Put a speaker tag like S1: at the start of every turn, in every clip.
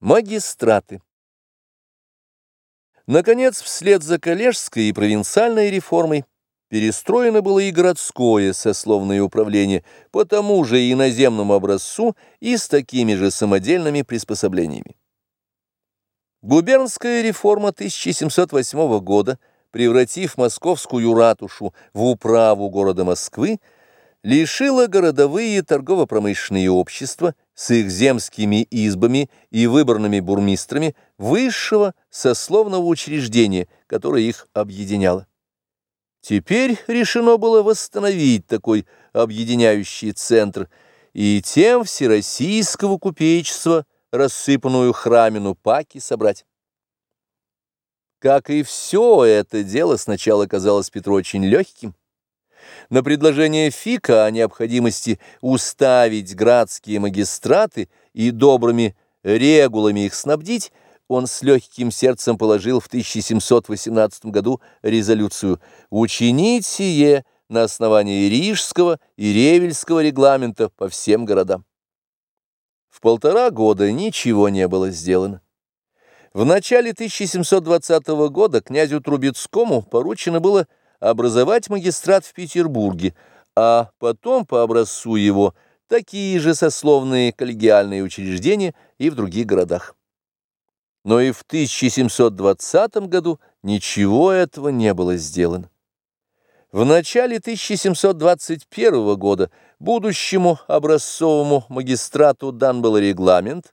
S1: Магистраты. Наконец, вслед за коллежской и провинциальной реформой перестроено было и городское сословное управление по тому же иноземному образцу и с такими же самодельными приспособлениями. Губернская реформа 1708 года, превратив московскую ратушу в управу города Москвы, лишила городовые торгово-промышленные общества с их земскими избами и выборными бурмистрами высшего сословного учреждения, которое их объединяло. Теперь решено было восстановить такой объединяющий центр и тем всероссийского купечества рассыпанную храмину паки собрать. Как и все это дело сначала казалось Петру очень легким, на предложение Фика о необходимости уставить градские магистраты и добрыми регулами их снабдить, он с легким сердцем положил в 1718 году резолюцию «Учинить сие на основании Рижского и Ревельского регламента по всем городам». В полтора года ничего не было сделано. В начале 1720 года князю Трубецкому поручено было образовать магистрат в Петербурге, а потом по образцу его такие же сословные коллегиальные учреждения и в других городах. Но и в 1720 году ничего этого не было сделано. В начале 1721 года будущему образцовому магистрату дан был регламент,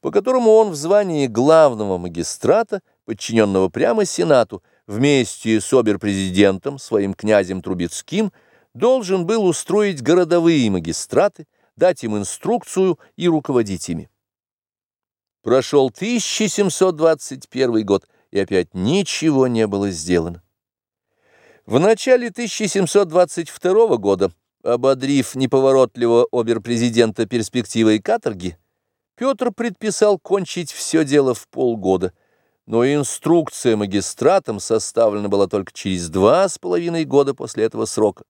S1: по которому он в звании главного магистрата, подчиненного прямо Сенату, вместе с обер-президентом, своим князем Трубецким, должен был устроить городовые магистраты, дать им инструкцию и руководить ими. Прошел 1721 год, и опять ничего не было сделано. В начале 1722 года, ободрив неповоротливого обер-президента перспективой каторги, Петр предписал кончить все дело в полгода – но инструкция магистратам составлена была только через два с половиной года после этого срока.